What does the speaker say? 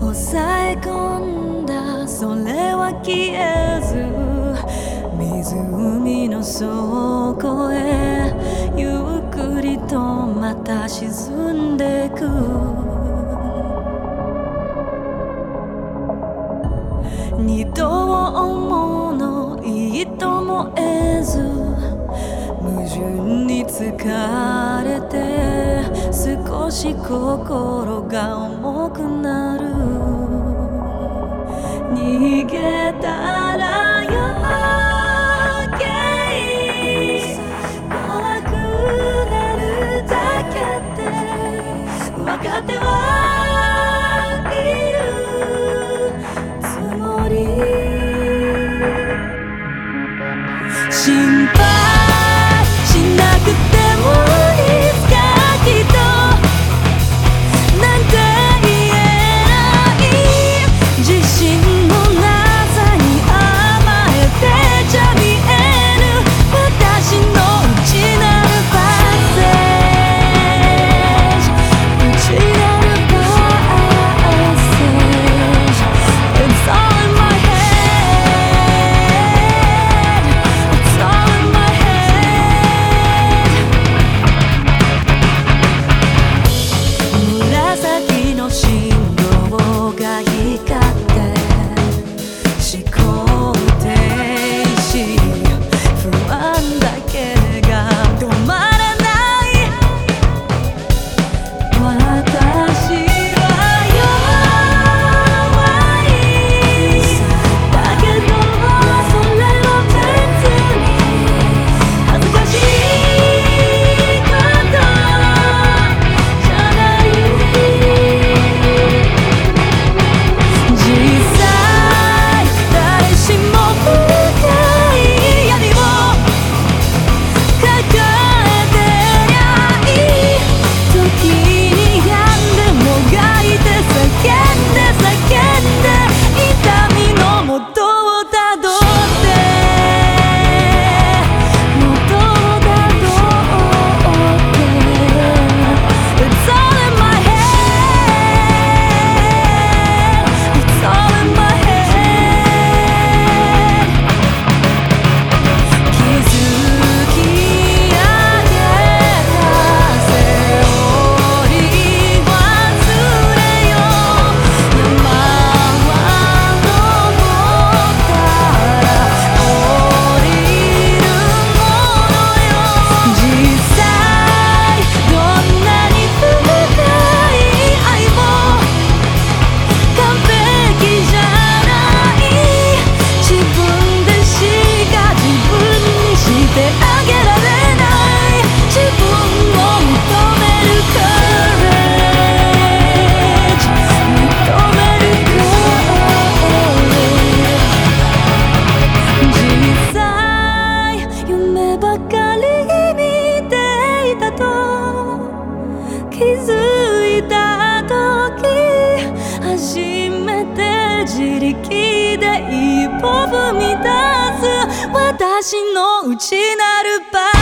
抑え込んだそれは消えず湖の底へゆっくりとまた沈んでく二度を思うのいいともえず矛盾に疲れて少し心が重くなる私の内なる場